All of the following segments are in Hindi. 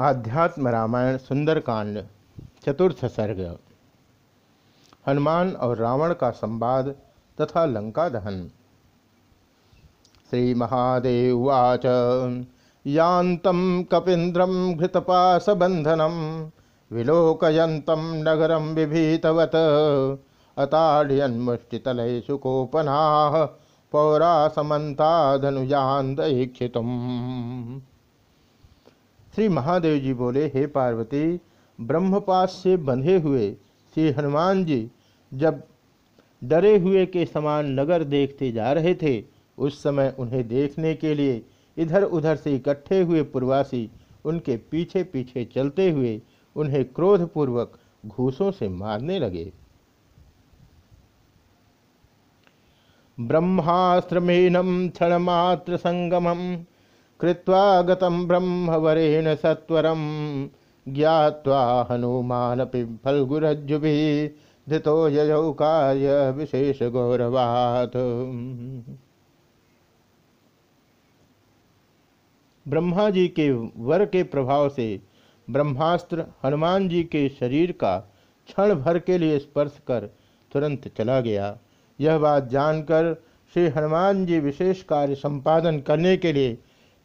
आध्यात्म रामायण सुंदरकांड, चतुर्थ सर्ग, हनुमान और रावण का संवाद तथा लंका दहन। श्री महादेव उवाच, यान्तं कपीन्द्रं घृतपाशबन्धनं, विलोकयन्तं नगरं अताड्यन्मुष्टितलैः सुकोपनाः पौरा समन्ताधनुयान्दईक्षितुम् श्री महादेव जी बोले हे पार्वती ब्रह्मपास से बंधे हुए, श्री हनुमान जी जब डरे हुए के समान नगर देखते जा रहे थे, उस समय उन्हें देखने के लिए इधर उधर से इकट्ठे हुए पूर्वासी उनके पीछे पीछे चलते हुए उन्हें क्रोधपूर्वक घूसों से मारने लगे। ब्रह्मास्त्रमेनम क्षणमात्र संगमम कृत्वा गतं ब्रह्मवरेण सत्वरं ज्ञात्वा हनुमानपि फल्गुरज्जुभिः धृतो कार्य विशेष गौरवात् ब्रह्मा जी के वर के प्रभाव से ब्रह्मास्त्र हनुमान जी के शरीर का क्षण भर के लिए स्पर्श कर तुरंत चला गया। यह बात जानकर श्री हनुमान जी विशेष कार्य संपादन करने के लिए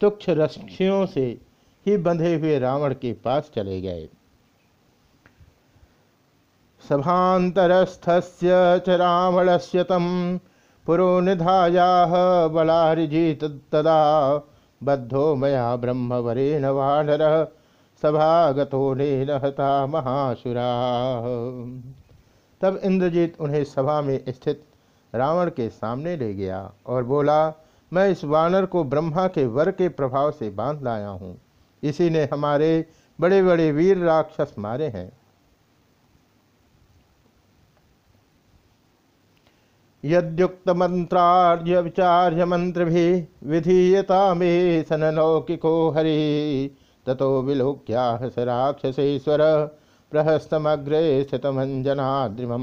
तुक्ष रस्सियों से ही बंधे हुए रावण के पास चले गए। सभातरस्थस्य च रावणस्य तम पुरोनिधाया बलारिजीत तदा बद्धो मया ब्रह्मवरेण वानर सभागतो ने हता महासुरा। तब इंद्रजीत उन्हें सभा में स्थित रावण के सामने ले गया और बोला मैं इस वानर को ब्रह्मा के वर के प्रभाव से बाँध लाया हूँ। इसी ने हमारे बड़े बड़े वीर राक्षस मारे हैं। यद्युक्त मंत्रार्य विचार्य मंत्र भी विधीयता में सनलौकिको हरि, ततो विलोक्या स राक्षसेश्वर, प्रहस्तमग्रे स्थितमंजनाद्रिमम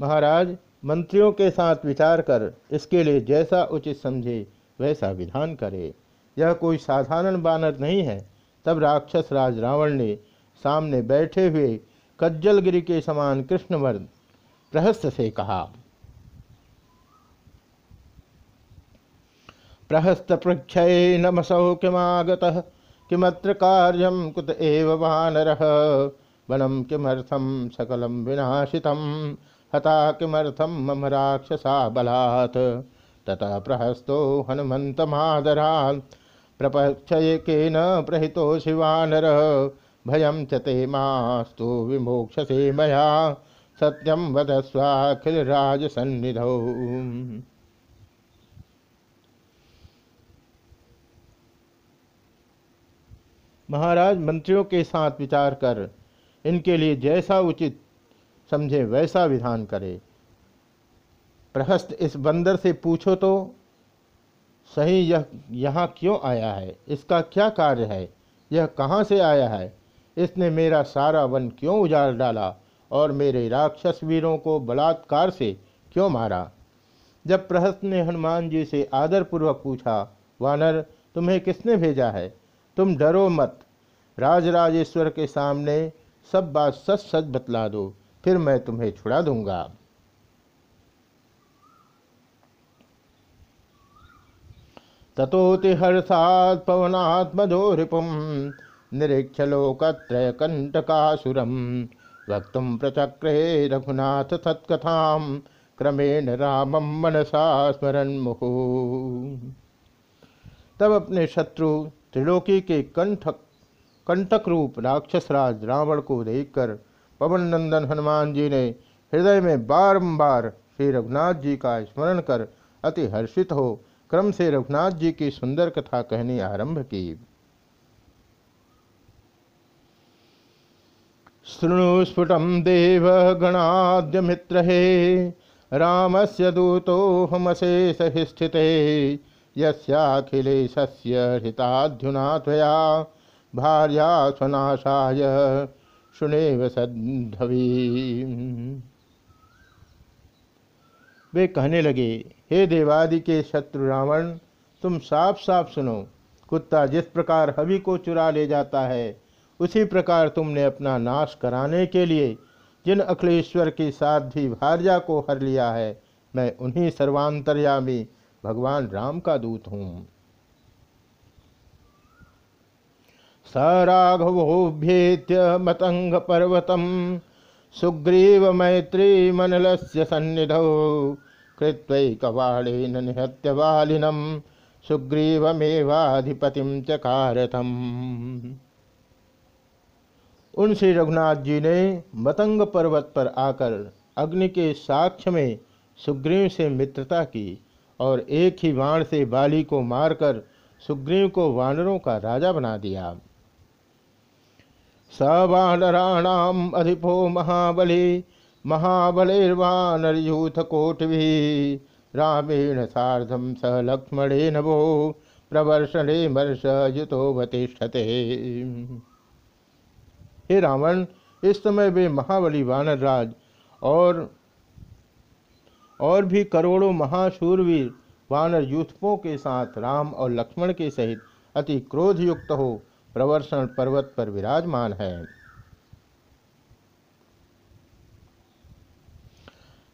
महाराज मंत्रियों के साथ विचार कर, इसके लिए जैसा उचित समझे, वैसा विधान करे। यह कोई साधारण बानर नहीं है। तब राक्षस राज रावण ने सामने बैठे हुए कज्जलगिरी के समान कृष्णवर्ध प्रहस्त से कहा, प्रहस्त पृक्षय नमसौ किमागत, किमत्र कार्यम कुत एव वानर? वनम किमर्थम सकलम विनाशितम? हता किमर्थम मम राक्षसा बलात्। ततः प्रहस्तो हनुमन्तमादरान्। प्रपक्षयकेन प्रहितो शिवानर भयं च ते मास्तु विमोक्षसे मया। सत्यम वदस्वाखिलराजसन्निधौ महाराज मंत्रियों के साथ विचार कर। इनके लिए जैसा उचित समझे, वैसा विधान करे। प्रहस्त, इस बंदर से पूछो तो सही यह, यहाँ क्यों आया है? इसका क्या कार्य है? यह कहाँ से आया है? इसने मेरा सारा वन क्यों उजाड़ डाला? और मेरे राक्षस वीरों को बलात्कार से क्यों मारा? जब प्रहस्त ने हनुमान जी से आदरपूर्वक पूछा, वानर, तुम्हें किसने भेजा है? तुम डरो मत। राजराजेश्वर के सामने सब बात सच सच बतला दो। फिर मैं तुम्हें छुड़ा दूँगा। तथोति हर्षात् पवनात्मधो रिपुम निरीक्ष लोकत्रय कंटकासुरम वक्त प्रचक्रे रघुनाथ सत्कथा क्रमेण रामम मनसा स्मरण मुहु तब अपने शत्रु त्रिलोकी के कंठक कंटक रूप राक्षसराज रावण को देखकर पवन नंदन हनुमान जी ने हृदय में बारंबार श्री रघुनाथ जी का स्मरण कर अति हर्षित हो, क्रम से रघुनाथ जी की सुंदर कथा कहनी आरंभ की। शृणु स्फुट देव गणाद्य मित्र हे राम से दूतो हमशेष स्थित यखिलेशस्य हृताध्युना त्वया भार्या स्वनाशाय सुनेव सद्धवी वे कहने लगे, हे देवादि के शत्रु रावण, तुम साफ़ साफ़ सुनो, कुत्ता जिस प्रकार हवि को चुरा ले जाता है, उसी प्रकार तुमने अपना नाश कराने के लिए जिन अखिलेश्वर की साध्वी भार्या को हर लिया है, मैं उन्हीं सर्वांतर्यामी भगवान राम का दूत हूँ। स राघवोभ्येत्य मतंग पर्वतम सुग्रीव मैत्री मनल से सन्निधौ कृत्वैकवाणेन निहत्य वालिनम सुग्रीवमेवाधिपतिम चकारथम उन श्री रघुनाथ जी ने मतंग पर्वत पर आकर अग्नि के साक्ष्य में सुग्रीव से मित्रता की और एक ही बाण से बाली को मारकर सुग्रीव को वानरों का राजा बना दिया। स वानराणाम अधिपो महाबली महाबलिर्वानरयूथ कोटि रामेण साधम स लक्ष्मणे नभो प्रवर्षणे मर्ष युतोवतिष्ठते हे रावण, इस समय वे महाबली वानरराज और और भी करोड़ों महाशूरवीर वानर यूथपों के साथ राम और लक्ष्मण के सहित अति क्रोधयुक्त हो प्रवर्षण पर्वत पर विराजमान है।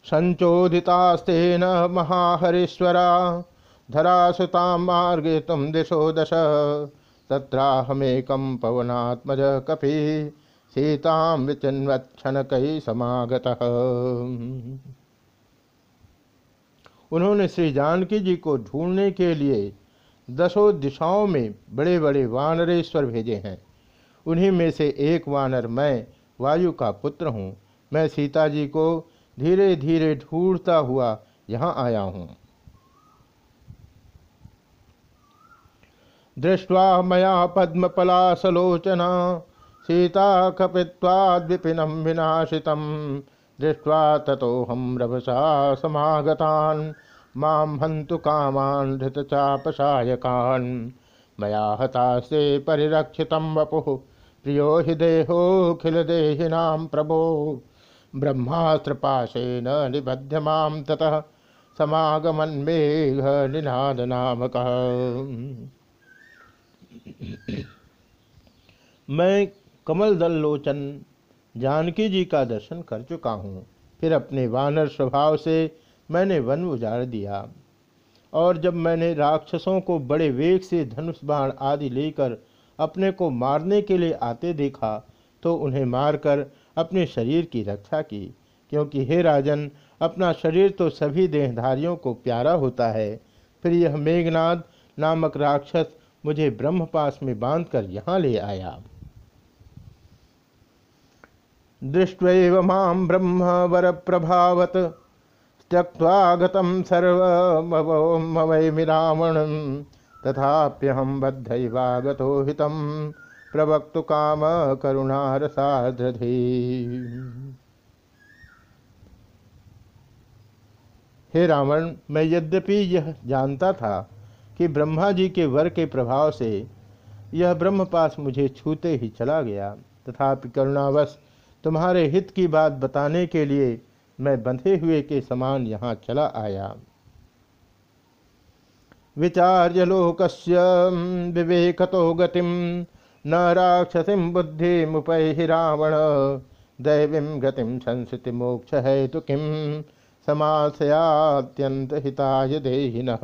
संचोदितास्तेन महाहरीश्वरा, धरासुता मार्गे तुम दिशो दश, तत्राहमेकं पवनात्मज कपि, सीतां विचिन्वत्क्षणकैः समागतः। उन्होंने श्री जानकी जी को ढूँढने के लिए दसों दिशाओं में बड़े बड़े वानरेश्वर भेजे हैं। उन्हीं में से एक वानर मैं, वायु का पुत्र हूँ। मैं सीता जी को धीरे धीरे ढूंढता हुआ यहाँ आया हूँ। दृष्ट्वा मया पद्म पद्मपलासलोचना, सीता कपित्वाद्विपिनं विनाशितं दृष्ट्वा ततोऽहं रभसा समागतान्। माँ हन्तु कामान् धृतचापसायकान् मया हतास्ते परिरक्षितं वपुः। प्रियो हि देहोऽखिलदेहिनां प्रभो। ब्रह्मास्त्रपाशेन निबध्य माँ ततः। समागमन मेघ निनाद नामक मैं कमल दल लोचन जानकी जी का दर्शन कर चुका हूँ। फिर अपने वानर स्वभाव से मैंने वन उजाड़ दिया। और जब मैंने राक्षसों को बड़े वेग से धनुष बाण आदि लेकर अपने को मारने के लिए आते देखा तो उन्हें मारकर अपने शरीर की रक्षा की। क्योंकि हे राजन, अपना शरीर तो सभी देहधारियों को प्यारा होता है। फिर यह मेघनाद नामक राक्षस मुझे ब्रह्मपास में बांधकर यहाँ ले आया। दृष्टव माम ब्रह्म वर प्रभावत त्यक्वागत सर्वमवैमि रावण तथाप्यहम बद्धवागतो हितम प्रवक्तु काम करुणारसाधि हे रावण, मैं यद्यपि यह जानता था कि ब्रह्मा जी के वर के प्रभाव से यह ब्रह्मपास मुझे छूते ही चला गया, तथापि करुणावश तुम्हारे हित की बात बताने के लिए मैं बंधे हुए के समान यहाँ चला आया। विचार्य लोकस्य विवेकतो गतिम, न राक्षसीम बुद्धि मुपै रावण, दैवीं गतिम संस्कृति मोक्ष है तो किम समासयात्यंत हिताय देहिन।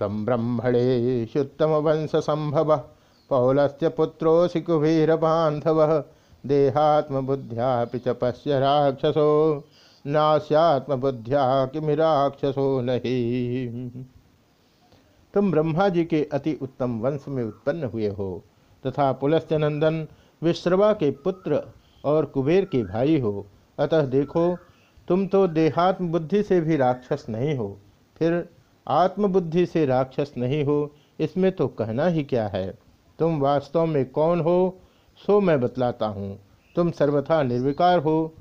तम ब्रह्मणे शुत्तम वंश संभव पौलस्य पुत्रोऽसि कुबीर बांधव देहात्मबुद्ध्या च पश्य राक्षसो। नास्यात्मबुद्ध्या किमि राक्षसो नहीं। तुम ब्रह्मा जी के अति उत्तम वंश में उत्पन्न हुए हो, तथा पुलस्त्य नंदन विश्रवा के पुत्र और कुबेर के भाई हो। अतः देखो, तुम तो देहात्म बुद्धि से भी राक्षस नहीं हो। फिर आत्मबुद्धि से राक्षस नहीं हो, इसमें तो कहना ही क्या है? तुम वास्तव में कौन हो सो मैं बतलाता हूँ, तुम सर्वथा निर्विकार हो।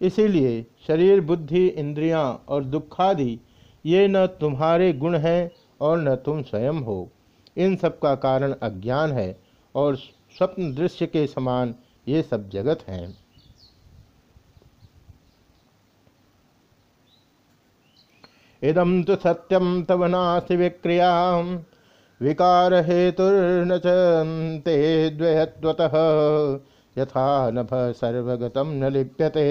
इसीलिए शरीर, बुद्धि, इंद्रियाँ और दुखादि, ये न तुम्हारे गुण हैं और न तुम स्वयं हो। इन सब का कारण अज्ञान है और स्वप्न दृश्य के समान ये सब जगत हैं। इदम तो सत्यम तव विक्रिया विकार हेतुर्न यथा नभ सर्वगतम न लिप्यते,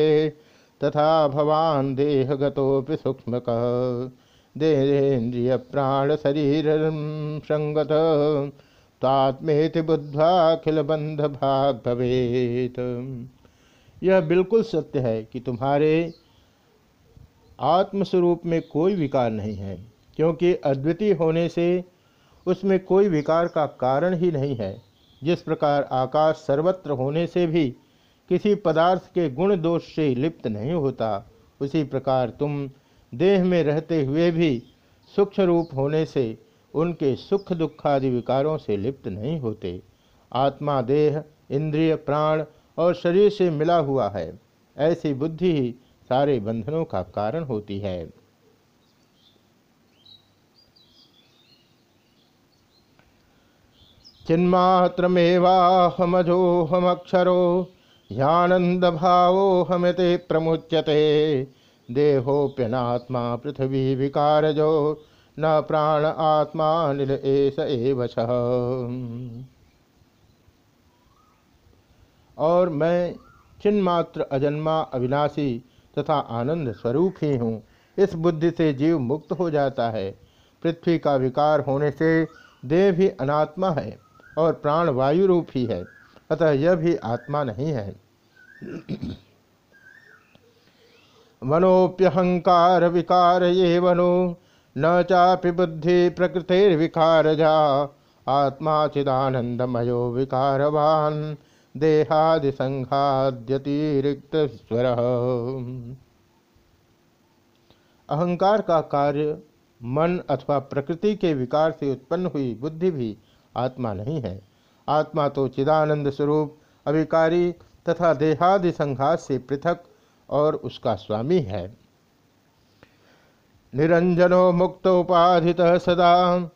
तथा भवान देहगतोपि सूक्ष्मक। देहेन्द्रिय प्राण शरीर संगत, तात्मेति बुद्ध्वाखिल बंध भाग भवेत यह बिल्कुल सत्य है कि तुम्हारे आत्मस्वरूप में कोई विकार नहीं है, क्योंकि अद्वितीय होने से उसमें कोई विकार का कारण ही नहीं है। जिस प्रकार आकाश सर्वत्र होने से भी किसी पदार्थ के गुण दोष से लिप्त नहीं होता, उसी प्रकार तुम देह में रहते हुए भी सूक्ष्म रूप होने से उनके सुख दुखादि विकारों से लिप्त नहीं होते। आत्मा, देह, इंद्रिय, प्राण और शरीर से मिला हुआ है। ऐसी बुद्धि ही सारे बंधनों का कारण होती है। चिन्मात्रमेवाहमजोहमक्षरो ह्यानंद भावो प्रमुच्यते। देहोप्यनात्मा पृथ्वी विकारजो, न प्राण आत्मा निल एवश और मैं चिन्मात्र अजन्मा अविनाशी तथा आनंद स्वरूप ही हूँ। इस बुद्धि से जीव मुक्त हो जाता है। पृथ्वी का विकार होने से देह भी अनात्मा है। और प्राण वायु रूप ही है। अतः यह भी आत्मा नहीं है। मनोप्यहंकार विकार ये वनो, न चापि बुद्धि प्रकृतिर्विकार जा। आत्मा चिदानंदमयो विकारवान देहादि संघाद्यतिरिक्त स्वर अहंकार का कार्य मन अथवा प्रकृति के विकार से उत्पन्न हुई बुद्धि भी आत्मा नहीं है। आत्मा तो चिदानंद स्वरूप, अभिकारी तथा देहादि संघात से पृथक और उसका स्वामी है। निरंजनो मुक्त उपाधि सदा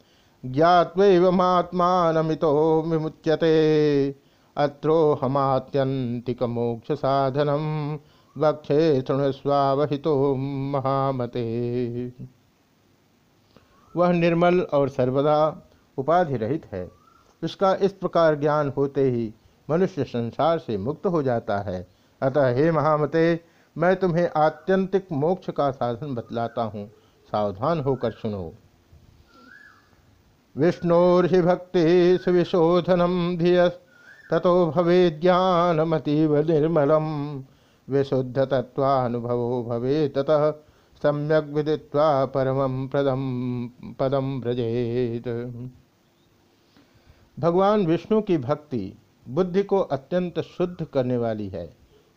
ज्ञात्मात्मानमितो विमुच्यते। अत्रो हमात्यंतिक मोक्ष साधनम वक्षे तृणस्वावहितो महामते। वह निर्मल और सर्वदा उपाधि रहित है। इसका इस प्रकार ज्ञान होते ही मनुष्य संसार से मुक्त हो जाता है। अतः हे महामते, मैं तुम्हें आत्यंतिक मोक्ष का साधन बतलाता हूँ। सावधान होकर सुनो। विष्णोर्हि भक्ति सुविशोधनम धिय ततो भवे ज्ञानमतीव निर्मलम। विशुद्ध तत्वानुभवो भवे ततः सम्यक विदित्वा परम प्रदम पदम व्रजेत। भगवान विष्णु की भक्ति बुद्धि को अत्यंत शुद्ध करने वाली है।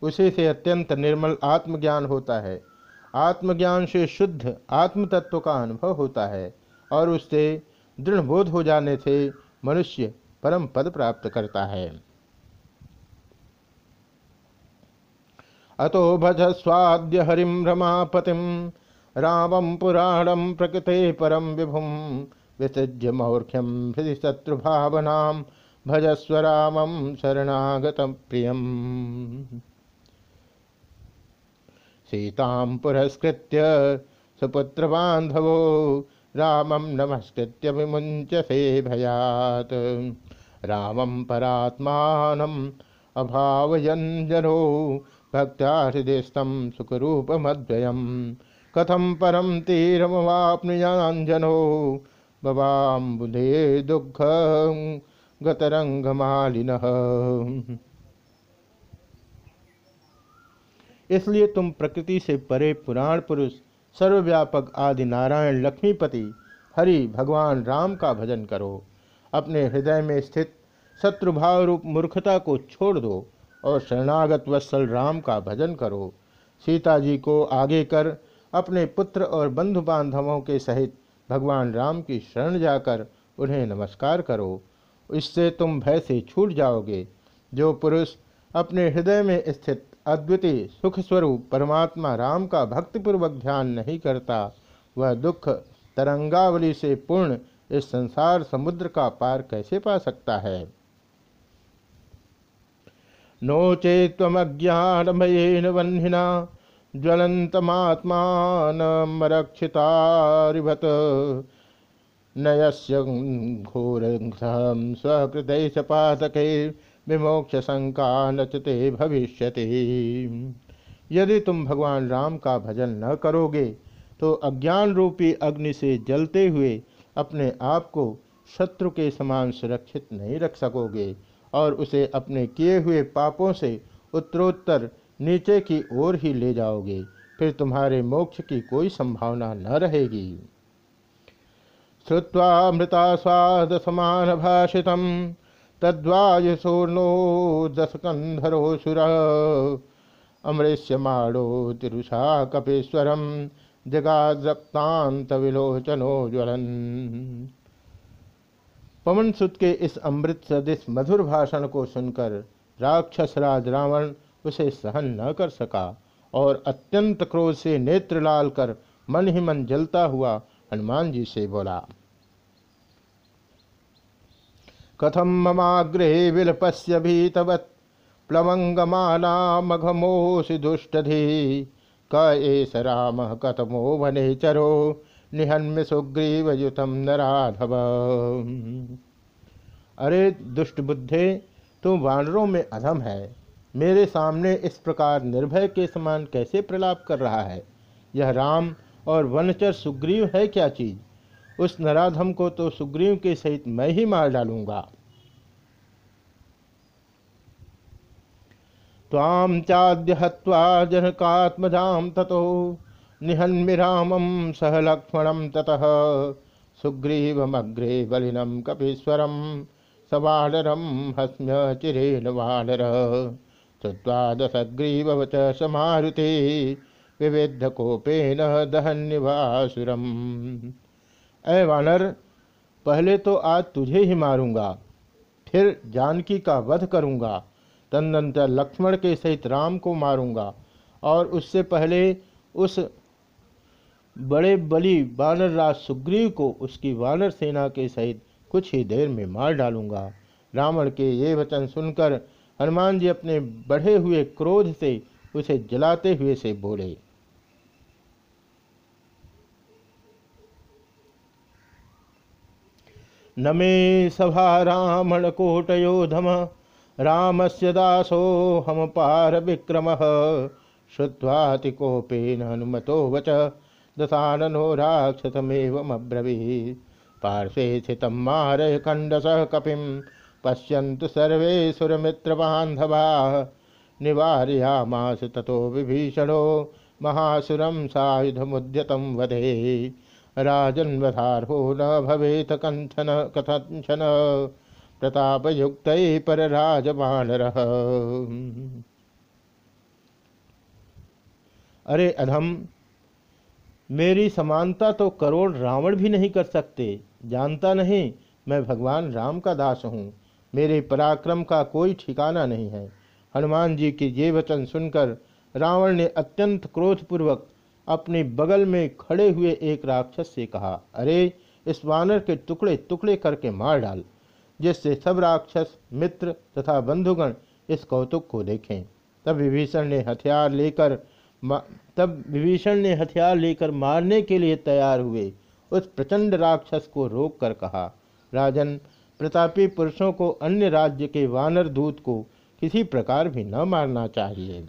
उसी से अत्यंत निर्मल आत्मज्ञान होता है। आत्मज्ञान से शुद्ध आत्म तत्व का अनुभव होता है और उससे दृढ़ बोध हो जाने से मनुष्य परम पद प्राप्त करता है। अतो भज स्वाद्य हरिम रमापतिम रामम पुराणम प्रकृते परम विभुम विसृज्य मौर्ख्यम हृदय शत्रुभावना भजस्व रामम शरणागत प्रियम। सीतां पुरस्कृत्य सुपुत्रबान्धवो रामं नमस्कृत्य विमुञ्चसे भयात्। रामं परात्मानम् अभावयञ्जनो भक्त्या हृदयस्थं सुखरूपमद्वयं कथं परं तीरमवाप्नुयाञ्जनो बबाम्बुधे दुख गतरंगमालिन इसलिए तुम प्रकृति से परे पुराण पुरुष, सर्वव्यापक आदि नारायण लक्ष्मीपति, हरि भगवान राम का भजन करो। अपने हृदय में स्थित शत्रुभाव रूप मूर्खता को छोड़ दो और शरणागत वत्सल राम का भजन करो। सीता जी को आगे कर अपने पुत्र और बंधु बांधवों के सहित भगवान राम की शरण जाकर उन्हें नमस्कार करो। इससे तुम भय से छूट जाओगे। जो पुरुष अपने हृदय में स्थित अद्वितीय सुख स्वरूप परमात्मा राम का भक्तिपूर्वक ध्यान नहीं करता, वह दुख तरंगावली से पूर्ण इस संसार समुद्र का पार कैसे पा सकता है? नो चेत्वज्ञानमयेन वह्निना ज्वलन्तमात्मानमरक्षितारिवत् नयस्य घोर स्वकृत विमोक्ष शंका नचते भविष्यति। यदि तुम भगवान राम का भजन न करोगे तो अज्ञान रूपी अग्नि से जलते हुए अपने आप को शत्रु के समान सुरक्षित नहीं रख सकोगे और उसे अपने किए हुए पापों से उत्तरोत्तर नीचे की ओर ही ले जाओगे, फिर तुम्हारे मोक्ष की कोई संभावना न रहेगी। श्रुवा मृता स्वाद समान भाषित तद्वायुसोर्नो दशकंधरो सुर। अमृष्यमाणो तिरुषा कपेश्वरम जगाजक्तांत विलोचनो ज्वलन। पवन सुत के इस अमृत सदिश मधुर भाषण को सुनकर राक्षस राज रावण उसे सहन न कर सका और अत्यंत क्रोध से नेत्र लाल कर मन ही मन जलता हुआ हनुमान जी से बोला कथम ममाग्रे विलपस्य भीतवत्? प्लवंगमाना मघमोषि दुष्टधि। क एस राम कथमो वने चरो? निहन्म सुग्रीवयुतम नराधव। अरे, दुष्ट बुद्धे तू वानरों में अधम है। मेरे सामने इस प्रकार निर्भय के समान कैसे प्रलाप कर रहा है? यह राम और वनचर सुग्रीव है क्या चीज़? उस नराधम को तो सुग्रीव के सहित मैं ही मार डालूँगा। ताम चाद्य हवा जनकात्मजाम ततो निहन्मिरामं सह लक्ष्मणं ततः। सुग्रीवमग्रे बलिनं कपीश्वरम सवानरं हस्म्य चिरेण वानर। श्रुत्वा दशग्रीववच समारुते विविधकोपेन दहन्निवासुरम। अय वानर, पहले तो आज तुझे ही मारूँगा, फिर जानकी का वध करूँगा, तदनंतर लक्ष्मण के सहित राम को मारूँगा, और उससे पहले उस बड़े बली वानर राज सुग्रीव को उसकी वानर सेना के सहित कुछ ही देर में मार डालूँगा। रावण के ये वचन सुनकर हनुमान जी अपने बढ़े हुए क्रोध से उसे जलाते हुए से बोले न मे सभा रामण कोटयोधम रामस्य दासो हम पार विक्रम। श्रुवातिकोपेन हनुमतो वच, दशाननो राक्षसमेवमब्रवीत्। पार्श्वे स्थितं मारय खण्डसः कपिं पश्यन्तु सर्वे सुरमित्रबान्धवाः। निवारयामास ततो विभीषणो महासुरं सायुधमुद्यतं वधे। राजन्वधार्हो न भवेत कथन कथञ्चन। प्रतापयुक्तैः परराजवानरः अरे अधम, मेरी समानता तो करोड़ रावण भी नहीं कर सकते। जानता नहीं, मैं भगवान राम का दास हूँ। मेरे पराक्रम का कोई ठिकाना नहीं है। हनुमान जी के ये वचन सुनकर रावण ने अत्यंत क्रोधपूर्वक अपने बगल में खड़े हुए एक राक्षस से कहा, अरे, इस वानर के टुकड़े टुकड़े करके मार डाल, जिससे सब राक्षस, मित्र तथा बंधुगण इस कौतुक को देखें। तब विभीषण ने हथियार लेकर तब विभीषण ने हथियार लेकर मारने के लिए तैयार हुए। उस प्रचंड राक्षस को रोक कर कहा, राजन प्रतापी पुरुषों को अन्य राज्य के वानर दूत को किसी प्रकार भी न मारना चाहिए।